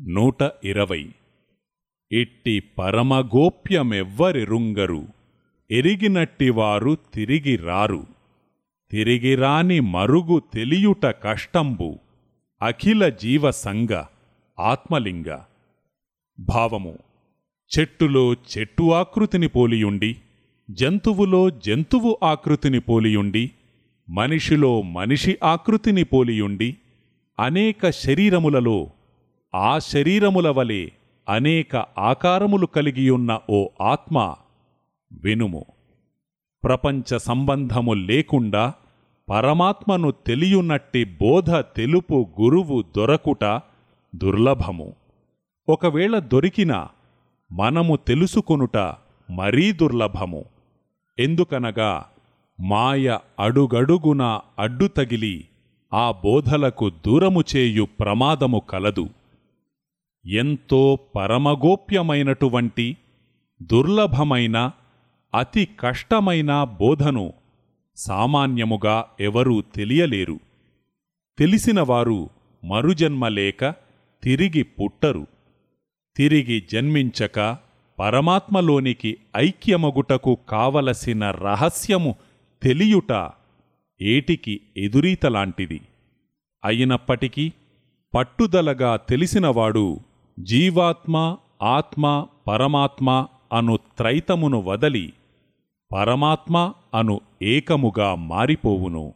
నూట ఇరవై. ఇట్టి పరమగోప్యమెవ్వరిరుంగరు ఎరిగినట్టివారు తిరిగి రారు తిరిగిరాని మరుగు తెలియుట కష్టంబు అఖిల జీవసంగ ఆత్మలింగ. భావము చెట్టులో చెట్టు ఆకృతిని పోలియుండి జంతువులో జంతువు ఆకృతిని పోలియుండి మనిషిలో మనిషి ఆకృతిని పోలియుండి అనేక శరీరములలో ఆ శరీరముల వలె అనేక ఆకారములు కలిగియున్న ఓ ఆత్మ వినుము. ప్రపంచ సంబంధము లేకుండా పరమాత్మను తెలియునట్టి బోధ తెలుపు గురువు దొరకుట దుర్లభము. ఒకవేళ దొరికినా మనము తెలుసుకొనుట మరీ దుర్లభము. ఎందుకనగా మాయ అడుగడుగున అడ్డు తగిలి ఆ బోధలకు దూరము చేయు ప్రమాదము కలదు. ఎంతో పరమగోప్యమైనటువంటి దుర్లభమైన అతి కష్టమైన బోధను సామాన్యముగా ఎవరూ తెలియలేరు. తెలిసినవారు మరుజన్మ లేక తిరిగి పుట్టరు. తిరిగి జన్మించక పరమాత్మలోనికి ఐక్యమగుటకు కావలసిన రహస్యము తెలియుట ఏటికి ఎదురీతలాంటిది. అయినప్పటికీ పట్టుదలగా తెలిసినవాడు జీవాత్మ ఆత్మ పరమాత్మ అను త్రైతమును వదలి పరమాత్మ అను ఏకముగా మారిపోవును